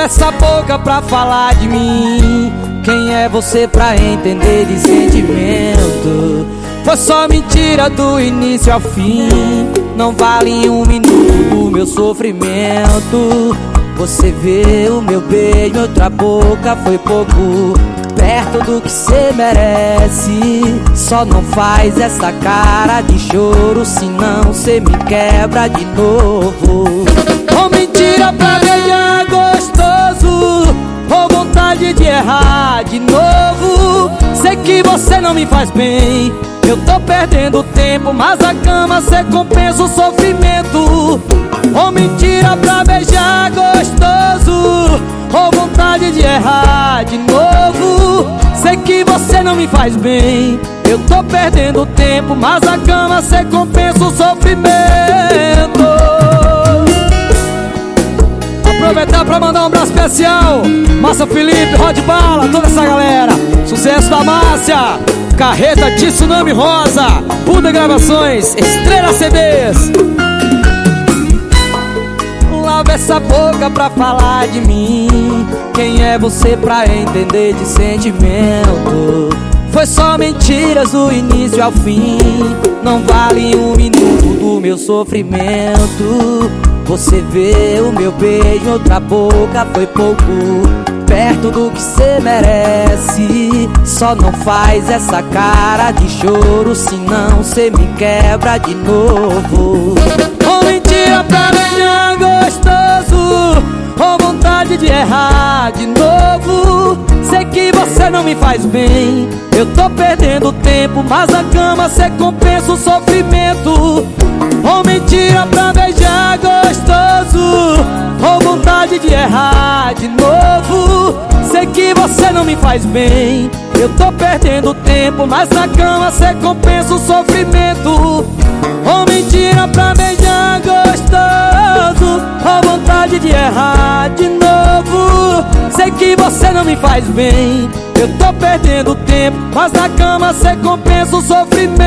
essa boca pra falar de mim. Quem é você pra entender de sentimento? Foi só mentira do início ao fim. Não vale um minuto do meu sofrimento. Você vê o meu beijo, outra boca foi pouco perto do que cê merece. Só não faz essa cara de choro, senão cê me quebra de novo. Oh, mentira pra errar de novo. Sei que você não me faz bem. Eu tô perdendo tempo, mas a cama cê compensa o sofrimento. Oh, mentira pra beijar gostoso, oh, vontade de errar de novo. Sei que você não me faz bem. Eu tô perdendo tempo, mas a cama cê compensa o sofrimento. Aproveitar pra mandar um abraço especial Massa Felipe, Rod Márcia Carreta de Tsunami Rosa Buda Gravações, Estrela CDs Lava essa boca pra falar de mim. Quem é você pra entender de sentimento? Foi só mentiras do início ao fim. Não vale um minuto do meu sofrimento. Você vê o meu beijo, outra boca foi pouco. Perto do que cê merece Só não faz essa cara de choro Senão cê me quebra de novo. Oh, mentira pra beijar gostoso Oh, vontade de errar de novo. Sei que você não me faz bem Eu tô perdendo tempo Mas a cama cê compensa o sofrimento. Oh, mentira pra beijar gostoso Oh, vontade de errar de novo. Sei que você não me faz bem Eu tô perdendo tempo Mas na cama cê compensa o sofrimento. Oh, mentira pra beijar gostoso Oh, vontade de errar de novo. Sei que você não me faz bem. Eu tô perdendo tempo Mas na cama cê compensa o sofrimento